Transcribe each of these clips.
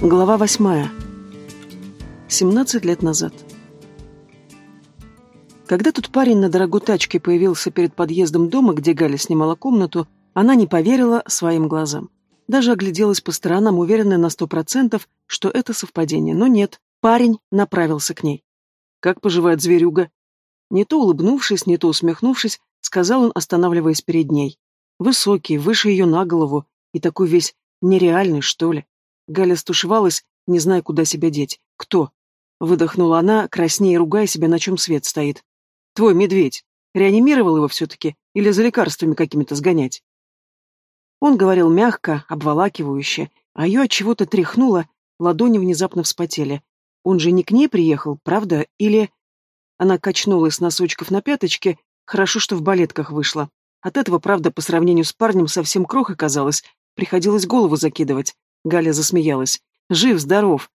Глава восьмая. 17 лет назад. Когда тот парень на дорогой тачке появился перед подъездом дома, где Галя снимала комнату, она не поверила своим глазам. Даже огляделась по сторонам, уверенная на сто процентов, что это совпадение. Но нет, парень направился к ней. «Как поживает зверюга?» Не то улыбнувшись, не то усмехнувшись, сказал он, останавливаясь перед ней. Высокий, выше ее на голову, и такой весь нереальный, что ли. Галя стушевалась, не зная, куда себя деть. «Кто?» Выдохнула она, краснее ругая себя, на чем свет стоит. «Твой медведь. Реанимировал его все-таки? Или за лекарствами какими-то сгонять?» Он говорил мягко, обволакивающе, а ее от чего-то тряхнуло, ладони внезапно вспотели. Он же не к ней приехал, правда? Или... Она качнулась с носочков на пяточке, хорошо, что в балетках вышла. От этого, правда, по сравнению с парнем совсем крох оказалось, приходилось голову закидывать. Галя засмеялась. «Жив, здоров!»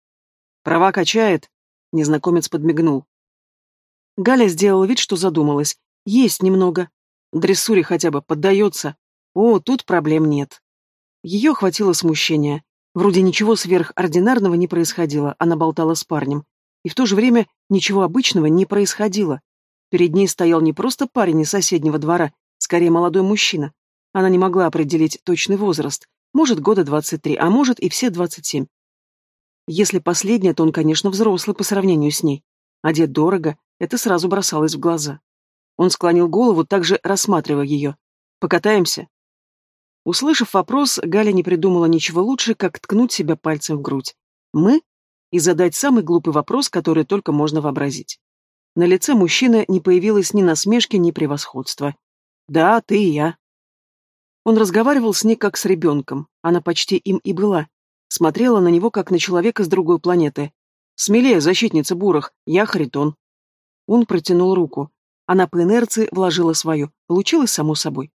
«Права качает?» Незнакомец подмигнул. Галя сделала вид, что задумалась. «Есть немного. Дрессуре хотя бы поддается. О, тут проблем нет». Ее охватило смущение. Вроде ничего сверхординарного не происходило, она болтала с парнем. И в то же время ничего обычного не происходило. Перед ней стоял не просто парень из соседнего двора, скорее молодой мужчина. Она не могла определить точный возраст. Может, года 23, а может и все 27. Если последнее, то он, конечно, взрослый по сравнению с ней. Одет дорого, это сразу бросалось в глаза. Он склонил голову, также рассматривая ее. «Покатаемся?» Услышав вопрос, Галя не придумала ничего лучше, как ткнуть себя пальцем в грудь. «Мы?» и задать самый глупый вопрос, который только можно вообразить. На лице мужчины не появилось ни насмешки, ни превосходства. «Да, ты и я», он разговаривал с ней как с ребенком, она почти им и была. Смотрела на него, как на человека с другой планеты. «Смелее, защитница бурах, я Харитон». Он протянул руку. Она по инерции вложила свою. Получилось само собой.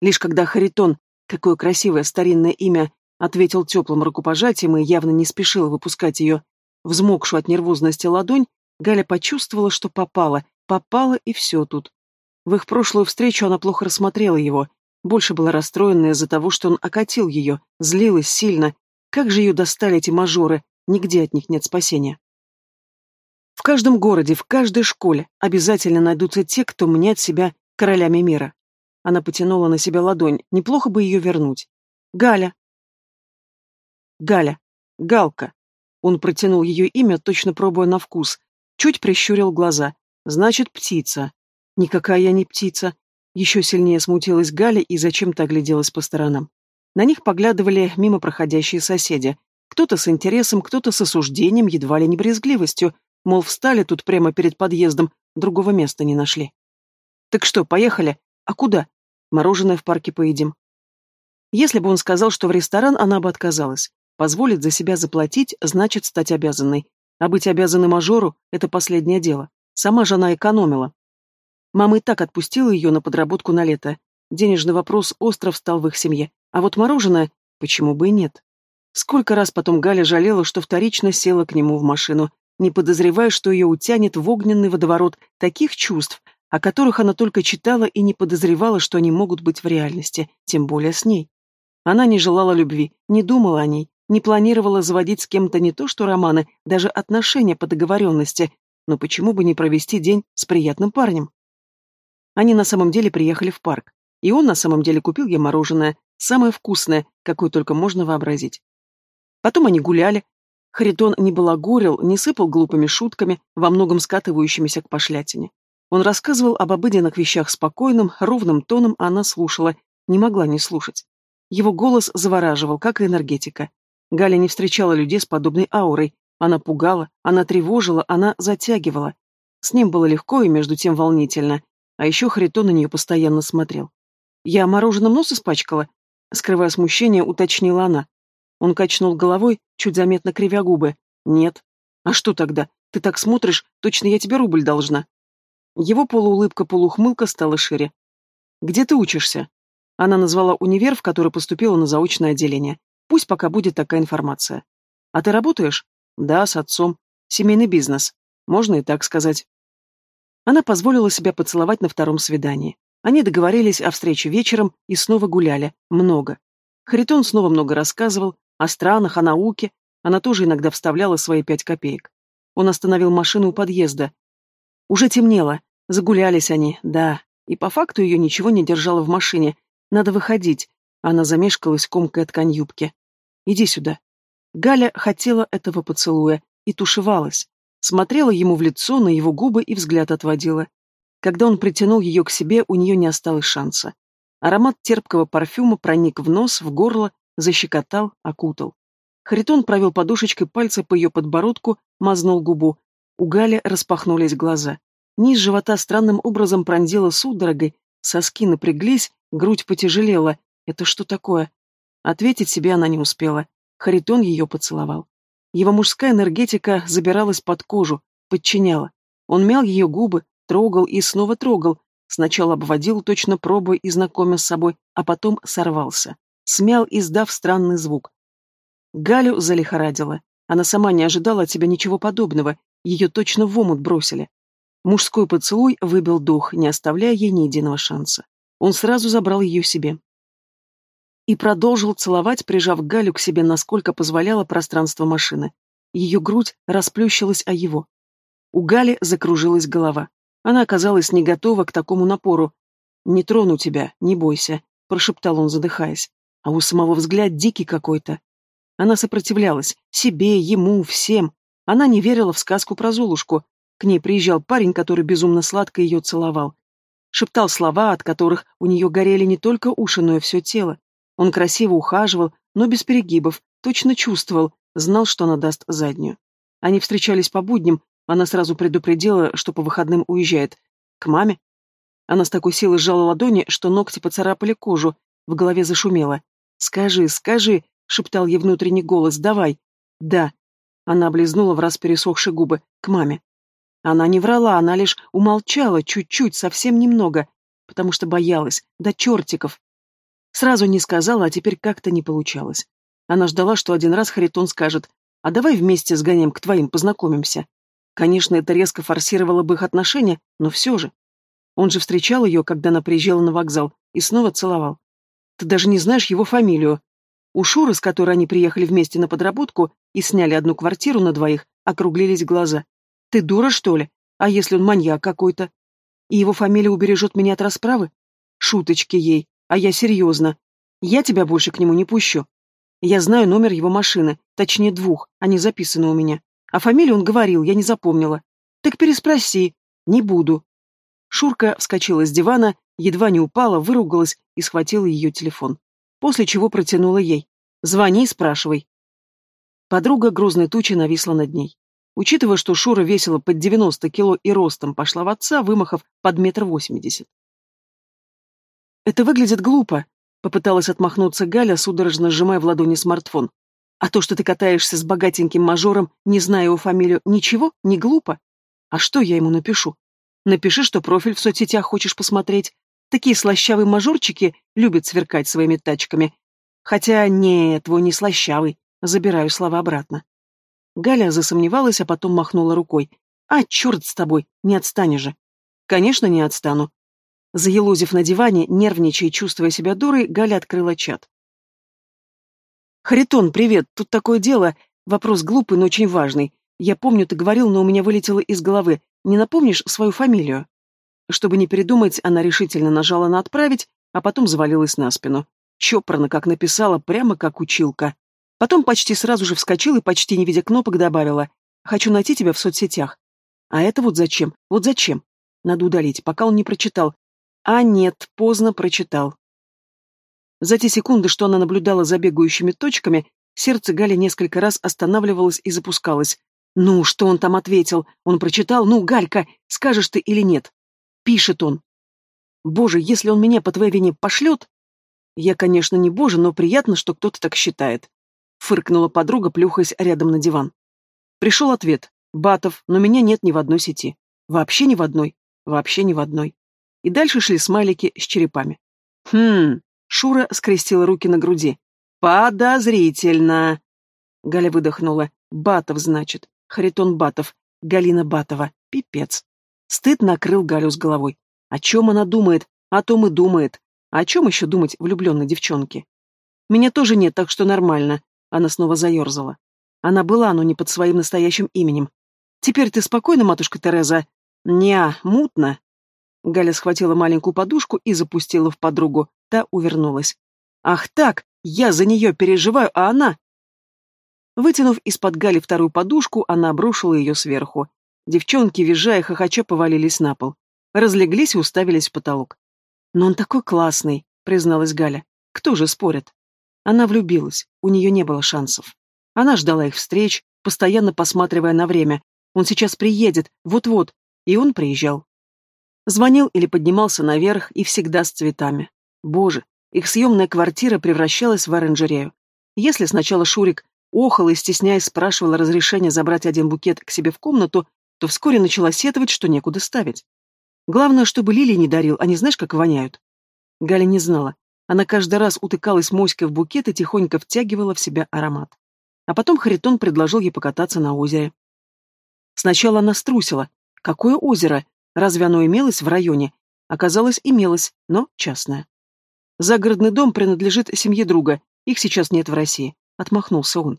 Лишь когда Харитон, какое красивое старинное имя, ответил теплым рукопожатием и явно не спешил выпускать ее, взмокшую от нервозности ладонь, Галя почувствовала, что попала, попала и все тут. В их прошлую встречу она плохо рассмотрела его, больше была расстроена из-за того, что он окатил ее, злилась сильно. Как же ее достали эти мажоры, нигде от них нет спасения. В каждом городе, в каждой школе обязательно найдутся те, кто мнят себя королями мира. Она потянула на себя ладонь, неплохо бы ее вернуть. Галя. Галя. Галка. Он протянул ее имя, точно пробуя на вкус. Чуть прищурил глаза. Значит, птица. Никакая я не птица. Еще сильнее смутилась Галя и зачем-то огляделась по сторонам. На них поглядывали мимо проходящие соседи. Кто-то с интересом, кто-то с осуждением, едва ли не брезгливостью, мол, встали тут прямо перед подъездом, другого места не нашли. «Так что, поехали? А куда? Мороженое в парке поедим». Если бы он сказал, что в ресторан, она бы отказалась. Позволить за себя заплатить, значит стать обязанной. А быть обязанной мажору – это последнее дело. Сама же она экономила. Мама и так отпустила ее на подработку на лето. Денежный вопрос остро встал в их семье. А вот мороженое, почему бы и нет? Сколько раз потом Галя жалела, что вторично села к нему в машину, не подозревая, что ее утянет в огненный водоворот таких чувств, о которых она только читала и не подозревала, что они могут быть в реальности, тем более с ней. Она не желала любви, не думала о ней, не планировала заводить с кем-то не то что романы, даже отношения по договоренности, но почему бы не провести день с приятным парнем? Они на самом деле приехали в парк. И он на самом деле купил ей мороженое, самое вкусное, какое только можно вообразить. Потом они гуляли. Харитон не балагурил, не сыпал глупыми шутками, во многом скатывающимися к пошлятине. Он рассказывал об обыденных вещах спокойным, ровным тоном, а она слушала, не могла не слушать. Его голос завораживал, как и энергетика. Галя не встречала людей с подобной аурой. Она пугала, она тревожила, она затягивала. С ним было легко и между тем волнительно. А еще Харитон на нее постоянно смотрел. «Я мороженым нос испачкала?» Скрывая смущение, уточнила она. Он качнул головой, чуть заметно кривя губы. «Нет». «А что тогда? Ты так смотришь, точно я тебе рубль должна». Его полуулыбка-полухмылка стала шире. «Где ты учишься?» Она назвала универ, в который поступила на заочное отделение. Пусть пока будет такая информация. «А ты работаешь?» «Да, с отцом. Семейный бизнес. Можно и так сказать». Она позволила себя поцеловать на втором свидании. Они договорились о встрече вечером и снова гуляли. Много. Харитон снова много рассказывал о странах, о науке. Она тоже иногда вставляла свои пять копеек. Он остановил машину у подъезда. Уже темнело. Загулялись они, да. И по факту ее ничего не держало в машине. Надо выходить. Она замешкалась, комкая ткань юбки. «Иди сюда». Галя хотела этого поцелуя и тушевалась. Смотрела ему в лицо, на его губы и взгляд отводила. Когда он притянул ее к себе, у нее не осталось шанса. Аромат терпкого парфюма проник в нос, в горло, защекотал, окутал. Харитон провел подушечкой пальца по ее подбородку, мазнул губу. У Гали распахнулись глаза. Низ живота странным образом пронзила судорогой, соски напряглись, грудь потяжелела. Это что такое? Ответить себе она не успела. Харитон ее поцеловал. Его мужская энергетика забиралась под кожу, подчиняла. Он мял ее губы, трогал и снова трогал. Сначала обводил, точно пробуя и знакомя с собой, а потом сорвался. Смял, издав странный звук. Галю залихорадила. Она сама не ожидала от себя ничего подобного. Ее точно в омут бросили. Мужской поцелуй выбил дух, не оставляя ей ни единого шанса. Он сразу забрал ее себе. И продолжил целовать, прижав Галю к себе, насколько позволяло пространство машины. Ее грудь расплющилась о его. У Гали закружилась голова. Она оказалась не готова к такому напору. «Не трону тебя, не бойся», — прошептал он, задыхаясь. А у самого взгляд дикий какой-то. Она сопротивлялась. Себе, ему, всем. Она не верила в сказку про Золушку. К ней приезжал парень, который безумно сладко ее целовал. Шептал слова, от которых у нее горели не только уши, но и все тело. Он красиво ухаживал, но без перегибов, точно чувствовал, знал, что она даст заднюю. Они встречались по будням, она сразу предупредила, что по выходным уезжает. К маме? Она с такой силой сжала ладони, что ногти поцарапали кожу, в голове зашумело. «Скажи, скажи!» — шептал ей внутренний голос. «Давай!» «Да!» Она облизнула в раз пересохшие губы. «К маме!» Она не врала, она лишь умолчала чуть-чуть, совсем немного, потому что боялась, до чертиков. Сразу не сказала, а теперь как-то не получалось. Она ждала, что один раз Харитон скажет, а давай вместе сгоняем к твоим, познакомимся. Конечно, это резко форсировало бы их отношения, но все же. Он же встречал ее, когда она приезжала на вокзал, и снова целовал. Ты даже не знаешь его фамилию. У Шуры, с которой они приехали вместе на подработку и сняли одну квартиру на двоих, округлились глаза. Ты дура, что ли? А если он маньяк какой-то? И его фамилия убережет меня от расправы? Шуточки ей, а я серьезно. Я тебя больше к нему не пущу. Я знаю номер его машины, точнее двух, они записаны у меня. А фамилию он говорил, я не запомнила. Так переспроси. Не буду. Шурка вскочила с дивана, едва не упала, выругалась и схватила ее телефон. После чего протянула ей. «Звони и спрашивай». Подруга грозной тучи нависла над ней. Учитывая, что Шура весила под 90 кило и ростом пошла в отца, вымахав под метр восемьдесят. «Это выглядит глупо», — попыталась отмахнуться Галя, судорожно сжимая в ладони смартфон. «А то, что ты катаешься с богатеньким мажором, не зная его фамилию, ничего, не глупо? А что я ему напишу? Напиши, что профиль в соцсетях хочешь посмотреть. Такие слащавые мажорчики любят сверкать своими тачками. Хотя нет, твой не слащавый. Забираю слова обратно. Галя засомневалась, а потом махнула рукой. «А, черт с тобой, не отстанешь же!» «Конечно, не отстану». Заелозив на диване, нервничая и чувствуя себя дурой, Галя открыла чат. «Харитон, привет, тут такое дело. Вопрос глупый, но очень важный. Я помню, ты говорил, но у меня вылетело из головы. Не напомнишь свою фамилию?» Чтобы не передумать, она решительно нажала на «отправить», а потом завалилась на спину. Чопорно, как написала, прямо как училка. Потом почти сразу же вскочила и, почти не видя кнопок, добавила «Хочу найти тебя в соцсетях». А это вот зачем? Вот зачем? Надо удалить, пока он не прочитал. А нет, поздно прочитал. За те секунды, что она наблюдала за бегающими точками, сердце Гали несколько раз останавливалось и запускалось. «Ну, что он там ответил? Он прочитал? Ну, Галька, скажешь ты или нет?» Пишет он. «Боже, если он меня по твоей вине пошлет...» Я, конечно, не боже, но приятно, что кто-то так считает фыркнула подруга, плюхаясь рядом на диван. Пришел ответ. Батов, но меня нет ни в одной сети. Вообще ни в одной. Вообще ни в одной. И дальше шли смайлики с черепами. Хм, Шура скрестила руки на груди. Подозрительно. Галя выдохнула. Батов, значит. Харитон Батов. Галина Батова. Пипец. Стыд накрыл Галю с головой. О чем она думает? О том и думает. А о чем еще думать влюбленной девчонке? Меня тоже нет, так что нормально. Она снова заерзала. Она была, но не под своим настоящим именем. «Теперь ты спокойна, матушка Тереза?» «Не, мутно». Галя схватила маленькую подушку и запустила в подругу. Та увернулась. «Ах так! Я за нее переживаю, а она...» Вытянув из-под Гали вторую подушку, она обрушила ее сверху. Девчонки, визжая и хохоча, повалились на пол. Разлеглись и уставились в потолок. «Но он такой классный», — призналась Галя. «Кто же спорит?» Она влюбилась, у нее не было шансов. Она ждала их встреч, постоянно посматривая на время. Он сейчас приедет, вот-вот, и он приезжал. Звонил или поднимался наверх, и всегда с цветами. Боже, их съемная квартира превращалась в оранжерею. Если сначала Шурик охал и, стесняясь, спрашивал разрешения забрать один букет к себе в комнату, то вскоре начала сетовать, что некуда ставить. Главное, чтобы Лили не дарил, они знаешь, как воняют. Галя не знала. Она каждый раз утыкалась моськой в букет и тихонько втягивала в себя аромат. А потом Харитон предложил ей покататься на озере. Сначала она струсила. Какое озеро? Разве оно имелось в районе? Оказалось, имелось, но частное. Загородный дом принадлежит семье друга, их сейчас нет в России. Отмахнулся он.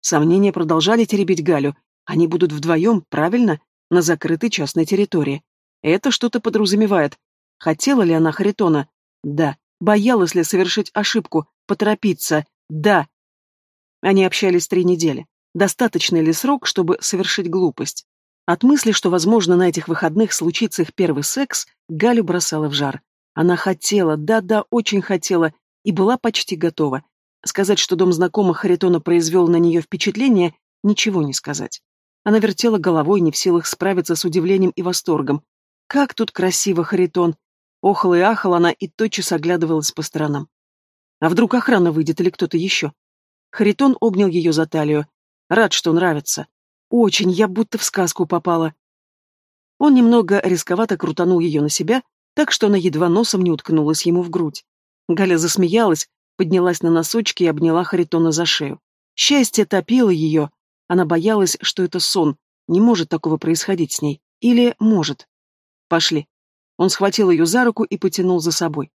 Сомнения продолжали теребить Галю. Они будут вдвоем, правильно, на закрытой частной территории. Это что-то подразумевает. Хотела ли она Харитона? Да. Боялась ли совершить ошибку, поторопиться? Да. Они общались три недели. Достаточный ли срок, чтобы совершить глупость? От мысли, что, возможно, на этих выходных случится их первый секс, Галю бросала в жар. Она хотела, да-да, очень хотела, и была почти готова. Сказать, что дом знакомых Харитона произвел на нее впечатление, ничего не сказать. Она вертела головой, не в силах справиться с удивлением и восторгом. «Как тут красиво, Харитон!» Охала и ахала она и тотчас оглядывалась по сторонам. А вдруг охрана выйдет или кто-то еще? Харитон обнял ее за талию. Рад, что нравится. Очень, я будто в сказку попала. Он немного рисковато крутанул ее на себя, так что она едва носом не уткнулась ему в грудь. Галя засмеялась, поднялась на носочки и обняла Харитона за шею. Счастье топило ее. Она боялась, что это сон. Не может такого происходить с ней. Или может. Пошли. Он схватил ее за руку и потянул за собой.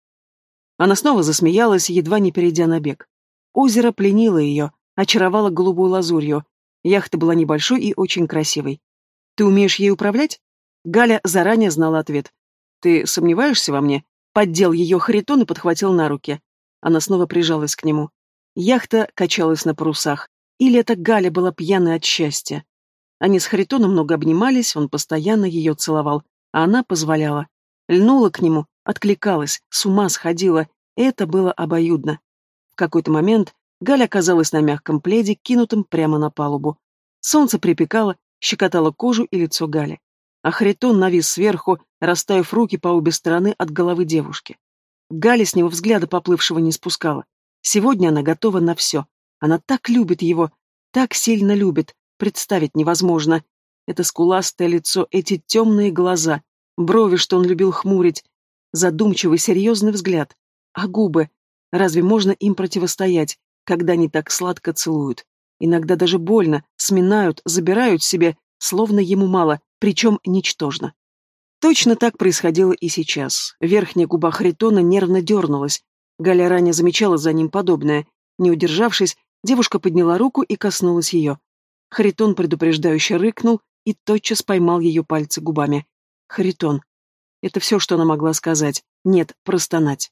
Она снова засмеялась, едва не перейдя на бег. Озеро пленило ее, очаровало голубой лазурью, Яхта была небольшой и очень красивой. «Ты умеешь ей управлять?» Галя заранее знала ответ. «Ты сомневаешься во мне?» Поддел ее Харитон и подхватил на руки. Она снова прижалась к нему. Яхта качалась на парусах. Или это Галя была пьяной от счастья. Они с Харитоном много обнимались, он постоянно ее целовал, а она позволяла. Льнула к нему, откликалась, с ума сходила. Это было обоюдно. В какой-то момент Галя оказалась на мягком пледе, кинутом прямо на палубу. Солнце припекало, щекотало кожу и лицо Гали. А Харитон навис сверху, расставив руки по обе стороны от головы девушки. Галя с него взгляда поплывшего не спускала. Сегодня она готова на все. Она так любит его, так сильно любит, представить невозможно. Это скуластое лицо, эти темные глаза, брови, что он любил хмурить, задумчивый, серьезный взгляд. А губы? Разве можно им противостоять? Когда они так сладко целуют. Иногда даже больно, сминают, забирают себе, словно ему мало, причем ничтожно. Точно так происходило и сейчас. Верхняя губа Харитона нервно дернулась. Галя ранее замечала за ним подобное. Не удержавшись, девушка подняла руку и коснулась ее. Харитон предупреждающе рыкнул и тотчас поймал ее пальцы губами. Харитон. Это все, что она могла сказать. Нет, простонать.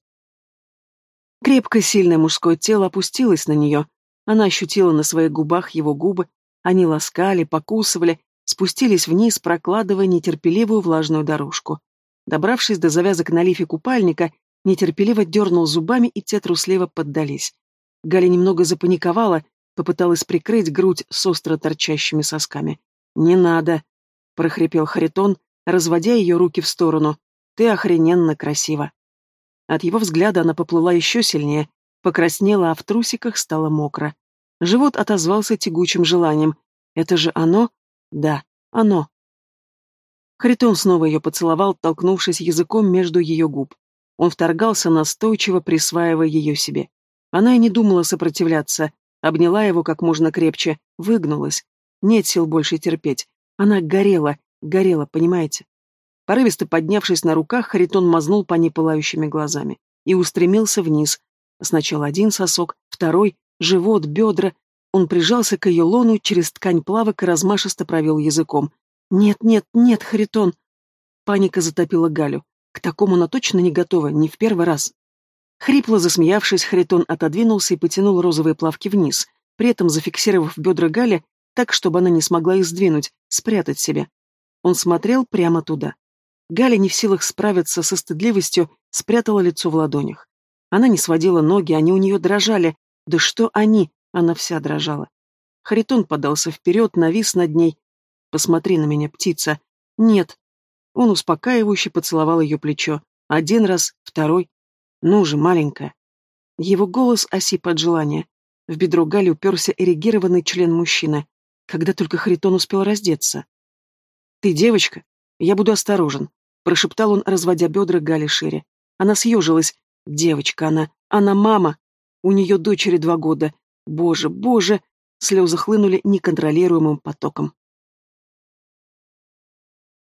Крепкое, сильное мужское тело опустилось на нее. Она ощутила на своих губах его губы. Они ласкали, покусывали, спустились вниз, прокладывая нетерпеливую влажную дорожку. Добравшись до завязок на лифе купальника, нетерпеливо дернул зубами, и те трусливо поддались. Галя немного запаниковала, попыталась прикрыть грудь с остро торчащими сосками. «Не надо», — прохрипел Харитон, разводя ее руки в сторону. «Ты охрененно красива». От его взгляда она поплыла еще сильнее, покраснела, а в трусиках стало мокро. Живот отозвался тягучим желанием. «Это же оно?» «Да, оно». Харитон снова ее поцеловал, толкнувшись языком между ее губ. Он вторгался настойчиво, присваивая ее себе. Она и не думала сопротивляться, обняла его как можно крепче, выгнулась. Нет сил больше терпеть. Она горела, горела, понимаете? Порывисто поднявшись на руках, Харитон мазнул по ней пылающими глазами и устремился вниз. Сначала один сосок, второй, живот, бедра. Он прижался к ее лону, через ткань плавок и размашисто провел языком. «Нет, нет, нет, Харитон!» Паника затопила Галю. К такому она точно не готова, не в первый раз. Хрипло засмеявшись, Харитон отодвинулся и потянул розовые плавки вниз, при этом зафиксировав бедра Гали так, чтобы она не смогла их сдвинуть, спрятать себя. Он смотрел прямо туда. Галя, не в силах справиться со стыдливостью, спрятала лицо в ладонях. Она не сводила ноги, они у нее дрожали. Да что они? Она вся дрожала. Харитон подался вперед, навис над ней. «Посмотри на меня, птица». «Нет». Он успокаивающе поцеловал ее плечо. Один раз, второй. «Ну же, маленькая». Его голос осип от желания. В бедро Гали уперся эрегированный член мужчины. Когда только Харитон успел раздеться. «Ты девочка? Я буду осторожен», — прошептал он, разводя бедра Гали шире. Она съежилась. «Девочка она. Она мама. У нее дочери два года. Боже, боже!» Слезы хлынули неконтролируемым потоком.